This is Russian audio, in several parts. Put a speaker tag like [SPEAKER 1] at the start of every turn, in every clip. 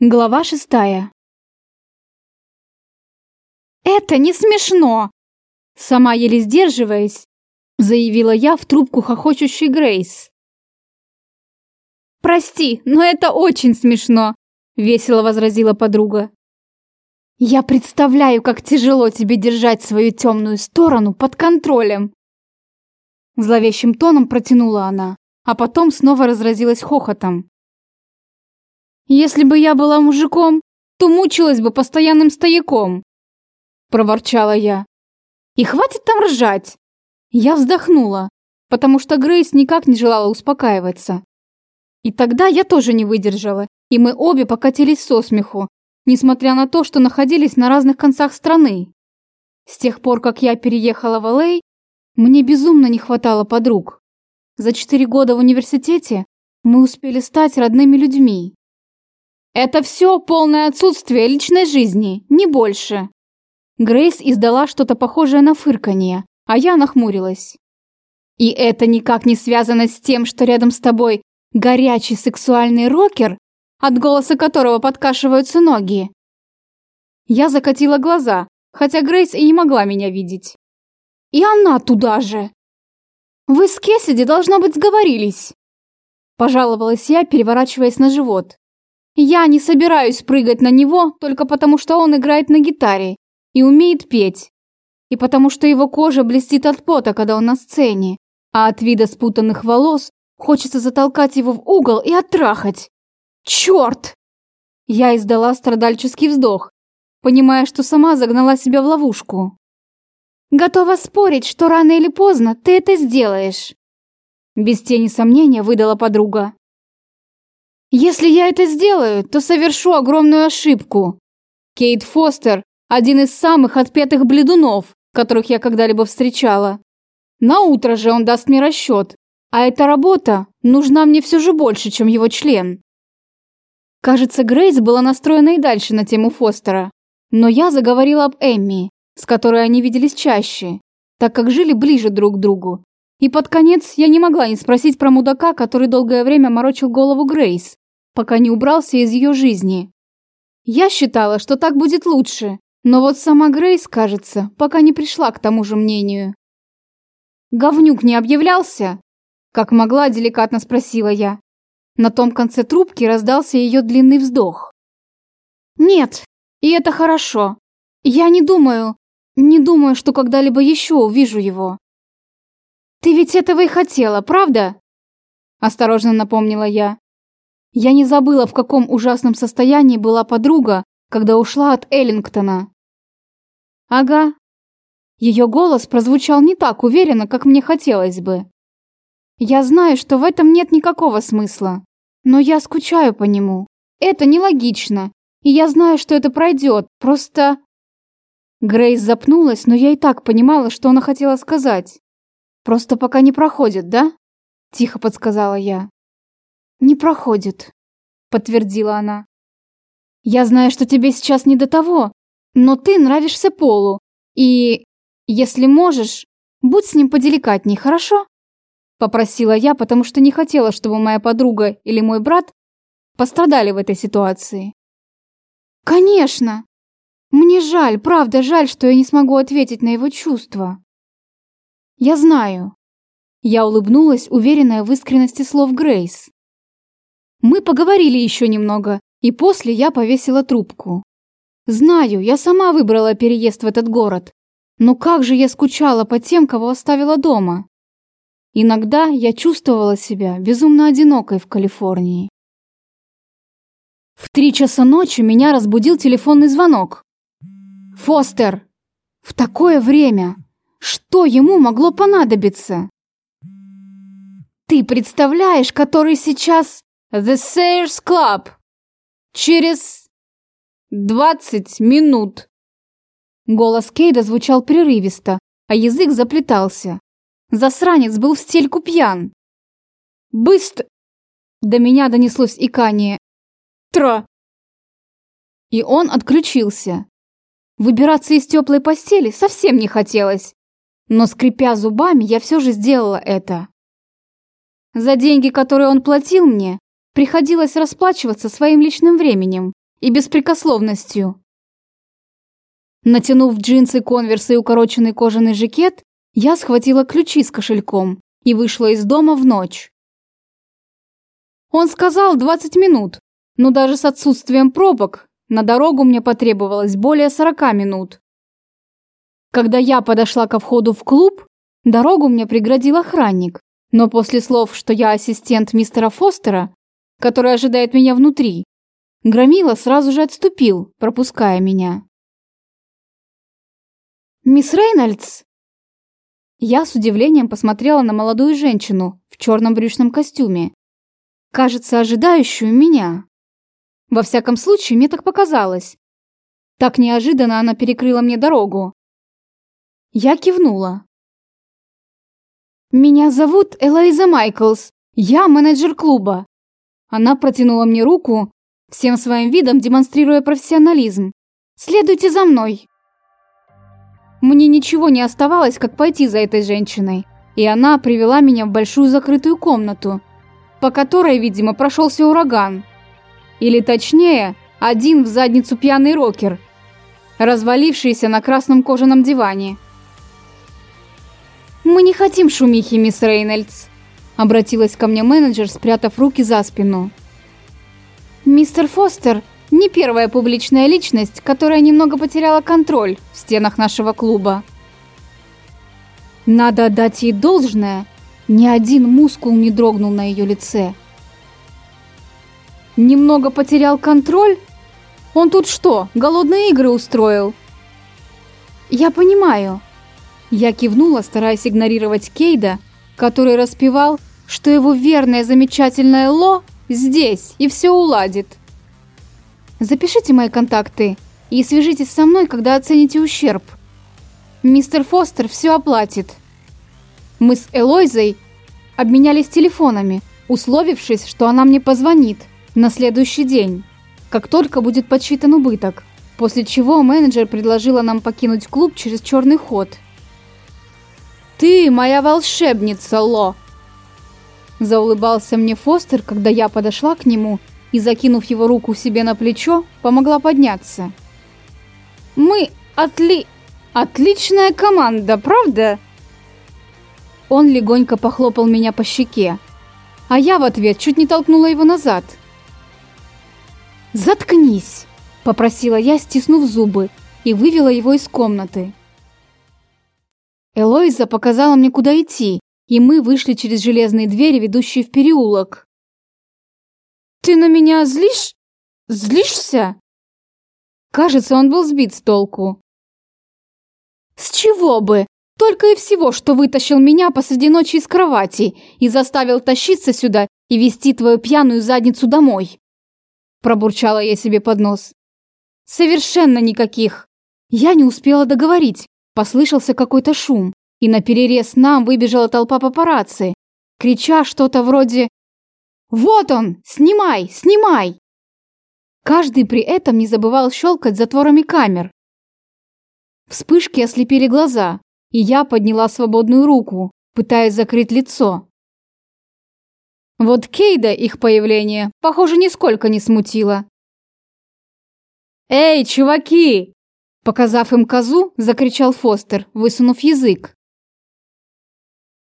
[SPEAKER 1] Глава шестая. «Это не смешно!» Сама еле сдерживаясь, заявила я в трубку хохочущей Грейс. «Прости, но это очень смешно!» весело возразила подруга. «Я представляю, как тяжело тебе держать свою темную сторону под контролем!» Зловещим тоном протянула она, а потом снова разразилась хохотом. Если бы я была мужиком, то мучилась бы постоянным стояком. Проворчала я. И хватит там ржать. Я вздохнула, потому что Грейс никак не желала успокаиваться. И тогда я тоже не выдержала, и мы обе покатились со смеху, несмотря на то, что находились на разных концах страны. С тех пор, как я переехала в Л.А., мне безумно не хватало подруг. За четыре года в университете мы успели стать родными людьми. Это все полное отсутствие личной жизни, не больше. Грейс издала что-то похожее на фырканье, а я нахмурилась. И это никак не связано с тем, что рядом с тобой горячий сексуальный рокер, от голоса которого подкашиваются ноги. Я закатила глаза, хотя Грейс и не могла меня видеть. И она туда же. Вы с Кессиди, должно быть, сговорились. Пожаловалась я, переворачиваясь на живот. Я не собираюсь прыгать на него только потому, что он играет на гитаре и умеет петь. И потому что его кожа блестит от пота, когда он на сцене. А от вида спутанных волос хочется затолкать его в угол и оттрахать. Черт! Я издала страдальческий вздох, понимая, что сама загнала себя в ловушку. Готова спорить, что рано или поздно ты это сделаешь. Без тени сомнения выдала подруга. Если я это сделаю, то совершу огромную ошибку. Кейт Фостер – один из самых отпетых бледунов, которых я когда-либо встречала. На утро же он даст мне расчет, а эта работа нужна мне все же больше, чем его член. Кажется, Грейс была настроена и дальше на тему Фостера, но я заговорила об Эмми, с которой они виделись чаще, так как жили ближе друг к другу. И под конец я не могла не спросить про мудака, который долгое время морочил голову Грейс, пока не убрался из ее жизни. Я считала, что так будет лучше, но вот сама Грейс, кажется, пока не пришла к тому же мнению. «Говнюк не объявлялся?» Как могла, деликатно спросила я. На том конце трубки раздался ее длинный вздох. «Нет, и это хорошо. Я не думаю, не думаю, что когда-либо еще увижу его». «Ты ведь этого и хотела, правда?» Осторожно напомнила я. Я не забыла, в каком ужасном состоянии была подруга, когда ушла от Эллингтона. Ага. Ее голос прозвучал не так уверенно, как мне хотелось бы. Я знаю, что в этом нет никакого смысла, но я скучаю по нему. Это нелогично, и я знаю, что это пройдет, просто... Грейс запнулась, но я и так понимала, что она хотела сказать. «Просто пока не проходит, да?» – тихо подсказала я. «Не проходит», — подтвердила она. «Я знаю, что тебе сейчас не до того, но ты нравишься Полу, и, если можешь, будь с ним поделикатней, хорошо?» Попросила я, потому что не хотела, чтобы моя подруга или мой брат пострадали в этой ситуации. «Конечно! Мне жаль, правда жаль, что я не смогу ответить на его чувства». «Я знаю». Я улыбнулась, уверенная в искренности слов Грейс. Мы поговорили еще немного, и после я повесила трубку. Знаю, я сама выбрала переезд в этот город. Но как же я скучала по тем, кого оставила дома. Иногда я чувствовала себя безумно одинокой в Калифорнии. В три часа ночи меня разбудил телефонный звонок. «Фостер! В такое время! Что ему могло понадобиться?» «Ты представляешь, который сейчас...» The Sayers Club. Через двадцать минут. Голос Кейда звучал прерывисто, а язык заплетался. Засранец был в стельку пьян. Быстро! До меня донеслось икание. Тро! И он отключился. Выбираться из теплой постели совсем не хотелось. Но, скрипя зубами, я все же сделала это. За деньги, которые он платил мне, Приходилось расплачиваться своим личным временем и беспрекословностью. Натянув джинсы, конверсы и укороченный кожаный жакет, я схватила ключи с кошельком и вышла из дома в ночь. Он сказал 20 минут, но даже с отсутствием пробок на дорогу мне потребовалось более 40 минут. Когда я подошла ко входу в клуб, дорогу мне преградил охранник, но после слов, что я ассистент мистера Фостера, который ожидает меня внутри, Громила сразу же отступил, пропуская меня. «Мисс Рейнольдс!» Я с удивлением посмотрела на молодую женщину в черном брючном костюме, кажется, ожидающую меня. Во всяком случае, мне так показалось. Так неожиданно она перекрыла мне дорогу. Я кивнула. «Меня зовут Элайза Майклс. Я менеджер клуба». Она протянула мне руку, всем своим видом демонстрируя профессионализм. «Следуйте за мной». Мне ничего не оставалось, как пойти за этой женщиной, и она привела меня в большую закрытую комнату, по которой, видимо, прошелся ураган. Или точнее, один в задницу пьяный рокер, развалившийся на красном кожаном диване. «Мы не хотим шумихи, мисс Рейнольдс», — обратилась ко мне менеджер, спрятав руки за спину. «Мистер Фостер не первая публичная личность, которая немного потеряла контроль в стенах нашего клуба. Надо отдать ей должное, ни один мускул не дрогнул на ее лице. Немного потерял контроль? Он тут что, голодные игры устроил? Я понимаю. Я кивнула, стараясь игнорировать Кейда, который распевал, что его верная замечательная Ло здесь и все уладит. Запишите мои контакты и свяжитесь со мной, когда оцените ущерб. Мистер Фостер все оплатит. Мы с Элойзой обменялись телефонами, условившись, что она мне позвонит на следующий день, как только будет подсчитан убыток, после чего менеджер предложила нам покинуть клуб через черный ход. «Ты моя волшебница, Ло!» Заулыбался мне Фостер, когда я подошла к нему и, закинув его руку себе на плечо, помогла подняться. «Мы отли... отличная команда, правда?» Он легонько похлопал меня по щеке, а я в ответ чуть не толкнула его назад. «Заткнись!» – попросила я, стиснув зубы, и вывела его из комнаты. Элоиза показала мне, куда идти, и мы вышли через железные двери, ведущие в переулок. Ты на меня злишь? Злишься? Кажется, он был сбит с толку. С чего бы? Только и всего, что вытащил меня посреди ночи из кровати и заставил тащиться сюда и вести твою пьяную задницу домой. Пробурчала я себе под нос. Совершенно никаких. Я не успела договорить. Послышался какой-то шум, и на перерез нам выбежала толпа папарацци, крича что-то вроде «Вот он! Снимай! Снимай!» Каждый при этом не забывал щелкать затворами камер. Вспышки ослепили глаза, и я подняла свободную руку, пытаясь закрыть лицо. Вот Кейда их появление, похоже, нисколько не смутило. «Эй, чуваки!» Показав им козу, закричал Фостер, высунув язык.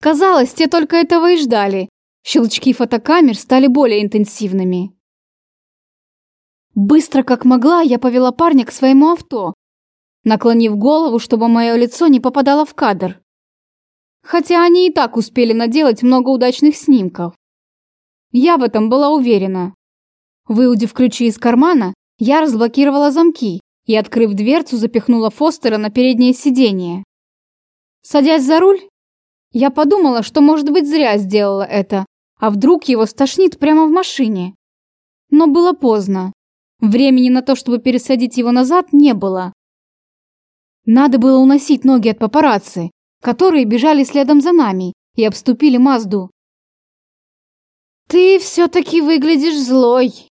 [SPEAKER 1] Казалось, те только этого и ждали, Щелчки фотокамер стали более интенсивными. Быстро как могла, я повела парня к своему авто, наклонив голову, чтобы мое лицо не попадало в кадр. Хотя они и так успели наделать много удачных снимков. Я в этом была уверена. Выудив ключи из кармана, я разблокировала замки и, открыв дверцу, запихнула Фостера на переднее сиденье. Садясь за руль, я подумала, что, может быть, зря сделала это, а вдруг его стошнит прямо в машине? Но было поздно. Времени на то, чтобы пересадить его назад, не было. Надо было уносить ноги от папарацци, которые бежали следом за нами и обступили Мазду. «Ты все-таки выглядишь злой», –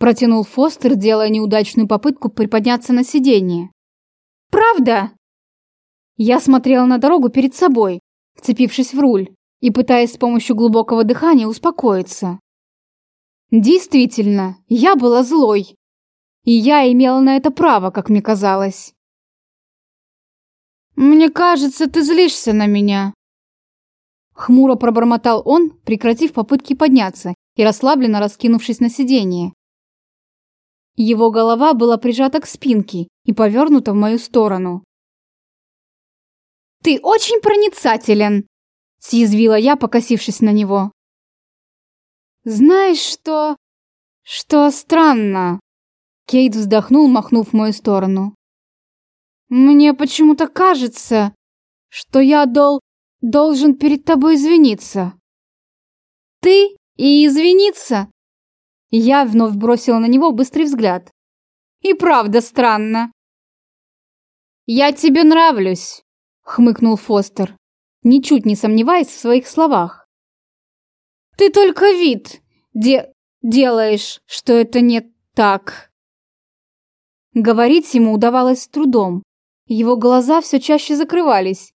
[SPEAKER 1] протянул Фостер, делая неудачную попытку приподняться на сиденье. «Правда?» Я смотрела на дорогу перед собой, вцепившись в руль и пытаясь с помощью глубокого дыхания успокоиться. Действительно, я была злой. И я имела на это право, как мне казалось.
[SPEAKER 2] «Мне кажется, ты злишься на меня»,
[SPEAKER 1] Хмуро пробормотал он, прекратив попытки подняться и расслабленно раскинувшись на сиденье. Его голова была прижата к спинке и повернута в мою сторону. «Ты очень проницателен!» – съязвила я, покосившись на него.
[SPEAKER 2] «Знаешь что? Что странно?»
[SPEAKER 1] Кейт вздохнул, махнув в мою сторону.
[SPEAKER 2] «Мне почему-то кажется, что я дол должен перед тобой извиниться».
[SPEAKER 1] «Ты и извиниться?» Я вновь бросила на него быстрый взгляд. «И правда странно».
[SPEAKER 2] «Я тебе нравлюсь», — хмыкнул Фостер, ничуть не сомневаясь в своих словах. «Ты только вид де делаешь, что это не так».
[SPEAKER 1] Говорить ему удавалось с трудом. Его глаза все чаще закрывались,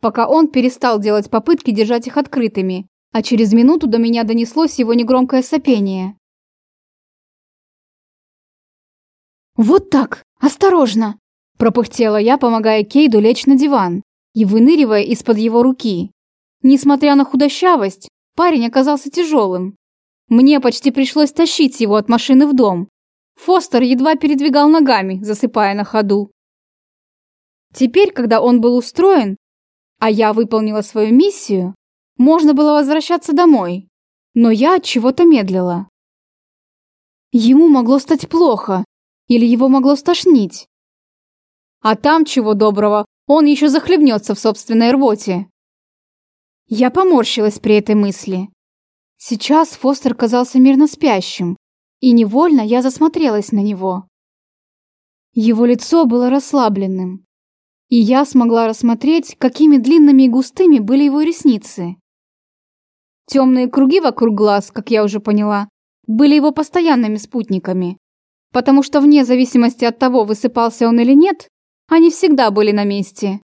[SPEAKER 1] пока он перестал делать попытки держать их открытыми, а через минуту до меня донеслось его негромкое сопение. «Вот так! Осторожно!» – пропыхтела я, помогая Кейду лечь на диван и выныривая из-под его руки. Несмотря на худощавость, парень оказался тяжелым. Мне почти пришлось тащить его от машины в дом. Фостер едва передвигал ногами, засыпая на ходу. Теперь, когда он был устроен, а я выполнила свою миссию, можно было возвращаться домой. Но я от чего-то медлила. Ему могло стать плохо, или его могло стошнить. А там, чего доброго, он еще захлебнется в собственной рвоте. Я поморщилась при этой мысли. Сейчас Фостер казался мирно спящим, и невольно я засмотрелась на него. Его лицо было расслабленным, и я смогла рассмотреть, какими длинными и густыми были его ресницы. Темные круги вокруг глаз, как я уже поняла, были его постоянными спутниками, потому что вне зависимости от того, высыпался он или нет, они всегда были на месте.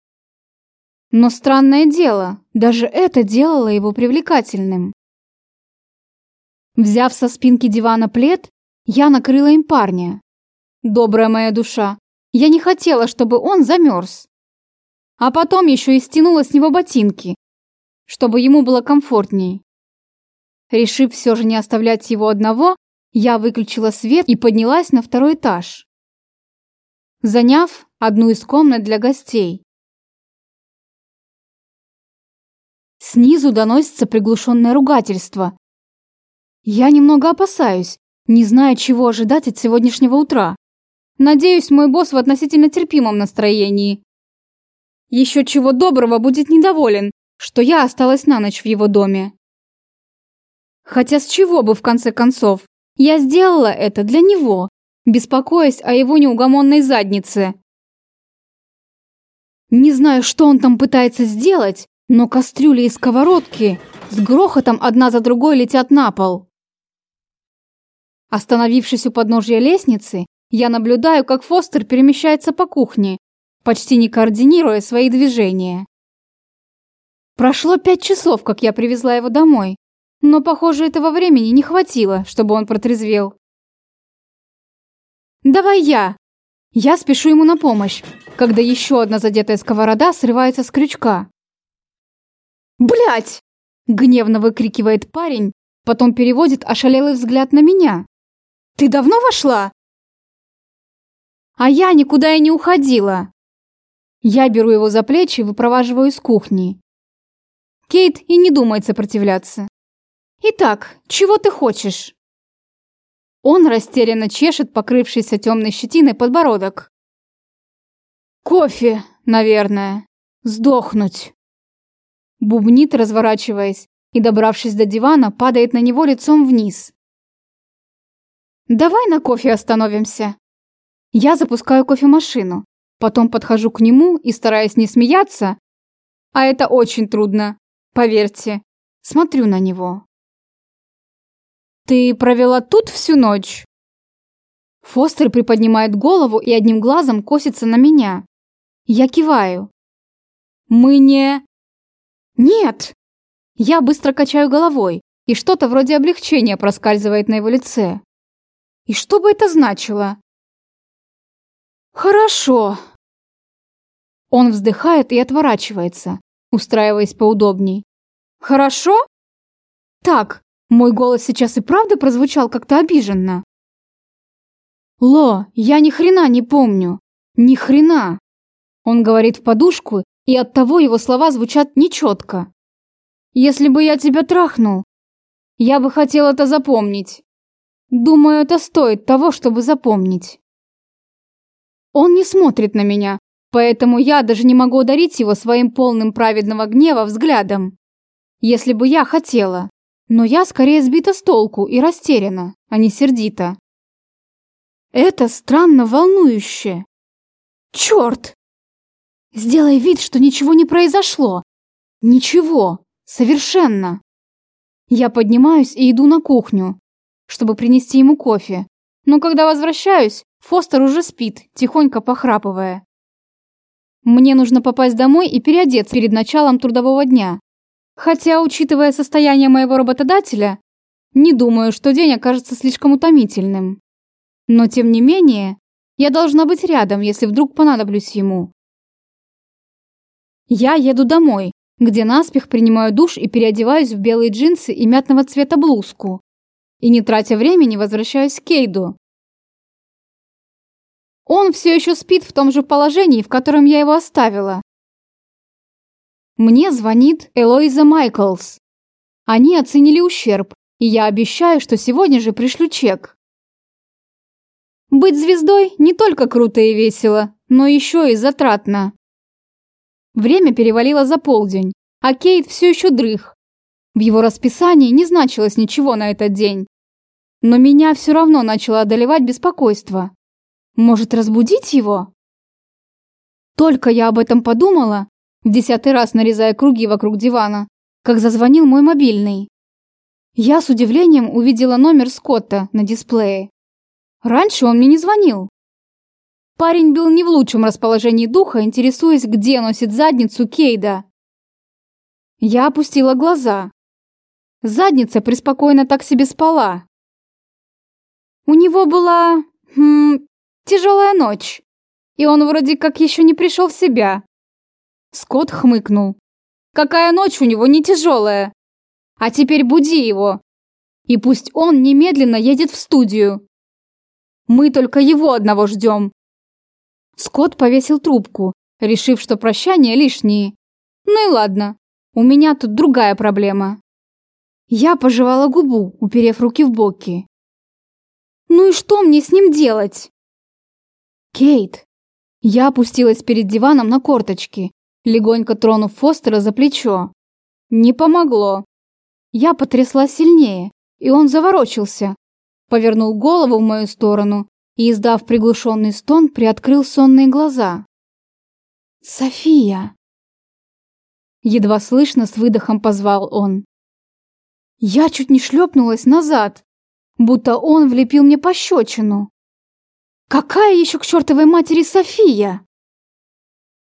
[SPEAKER 1] Но странное дело, даже это делало его привлекательным. Взяв со спинки дивана плед, я накрыла им парня. Добрая моя душа, я не хотела, чтобы он замерз а потом еще и стянула с него ботинки, чтобы ему было комфортней. Решив все же не оставлять его одного, я выключила свет и поднялась на второй этаж, заняв одну из комнат для гостей. Снизу доносится приглушенное ругательство. Я немного опасаюсь, не зная, чего ожидать от сегодняшнего утра. Надеюсь, мой босс в относительно терпимом настроении. Еще чего доброго будет недоволен, что я осталась на ночь в его доме. Хотя с чего бы в конце концов? Я сделала это для него, беспокоясь о его неугомонной заднице. Не знаю, что он там пытается сделать, но кастрюли и сковородки с грохотом одна за другой летят на пол. Остановившись у подножья лестницы, я наблюдаю, как Фостер перемещается по кухне, почти не координируя свои движения. Прошло пять часов, как я привезла его домой, но, похоже, этого времени не хватило, чтобы он протрезвел. «Давай я!» Я спешу ему на помощь, когда еще одна задетая сковорода срывается с крючка. Блять! гневно выкрикивает парень, потом переводит ошалелый взгляд на меня. «Ты давно вошла?» «А я никуда и не уходила!» Я беру его за плечи и выпроваживаю из кухни. Кейт и не думает сопротивляться. «Итак, чего ты хочешь?» Он растерянно чешет покрывшийся темной щетиной подбородок. «Кофе, наверное. Сдохнуть!» Бубнит, разворачиваясь, и, добравшись до дивана, падает на него лицом вниз. «Давай на кофе остановимся». Я запускаю кофемашину. Потом подхожу к нему и, стараясь не смеяться, а это очень трудно, поверьте, смотрю на него. «Ты провела тут всю ночь?» Фостер приподнимает голову и одним глазом косится на меня. Я киваю. «Мы не...» «Нет!» Я быстро качаю головой, и что-то вроде облегчения проскальзывает на его лице. «И что бы это значило?» Хорошо. Он вздыхает и отворачивается, устраиваясь поудобней. Хорошо? Так, мой голос сейчас и правда прозвучал как-то обиженно. Ло, я ни хрена не помню. Ни хрена. Он говорит в подушку, и оттого его слова звучат нечетко. Если бы я тебя трахнул, я бы хотел это запомнить. Думаю, это стоит того, чтобы запомнить. Он не смотрит на меня, поэтому я даже не могу ударить его своим полным праведного гнева взглядом. Если бы я хотела. Но я скорее сбита с толку и растеряна, а не сердита. Это странно волнующе. Черт! Сделай вид, что ничего не произошло. Ничего. Совершенно. Я поднимаюсь и иду на кухню, чтобы принести ему кофе. Но когда возвращаюсь, Фостер уже спит, тихонько похрапывая. Мне нужно попасть домой и переодеться перед началом трудового дня. Хотя, учитывая состояние моего работодателя, не думаю, что день окажется слишком утомительным. Но тем не менее, я должна быть рядом, если вдруг понадоблюсь ему. Я еду домой, где наспех принимаю душ и переодеваюсь в белые джинсы и мятного цвета блузку. И не тратя времени, возвращаюсь к Кейду. Он все еще спит в том же положении, в котором я его оставила. Мне звонит Элоиза Майклс. Они оценили ущерб, и я обещаю, что сегодня же пришлю чек. Быть звездой не только круто и весело, но еще и затратно. Время перевалило за полдень, а Кейт все еще дрых. В его расписании не значилось ничего на этот день. Но меня все равно начало одолевать беспокойство. Может, разбудить его? Только я об этом подумала, в десятый раз нарезая круги вокруг дивана, как зазвонил мой мобильный. Я с удивлением увидела номер Скотта на дисплее. Раньше он мне не звонил. Парень был не в лучшем расположении духа, интересуясь, где носит задницу Кейда. Я опустила глаза. Задница преспокойно так себе спала. У него была... Хм, тяжелая ночь. И он вроде как еще не пришел в себя. Скотт хмыкнул. Какая ночь у него не тяжелая. А теперь буди его. И пусть он немедленно едет в студию. Мы только его одного ждем. Скотт повесил трубку, решив, что прощания лишние. Ну и ладно, у меня тут другая проблема. Я пожевала губу, уперев руки в боки. Ну и что мне с ним делать? Кейт. Я опустилась перед диваном на корточки, легонько тронув Фостера за плечо. Не помогло. Я потрясла сильнее, и он заворочился, повернул голову в мою сторону и, издав приглушенный стон, приоткрыл сонные глаза. «София!» Едва слышно с выдохом позвал он. Я чуть не шлепнулась назад, будто он влепил мне пощечину. «Какая еще к чертовой матери София?»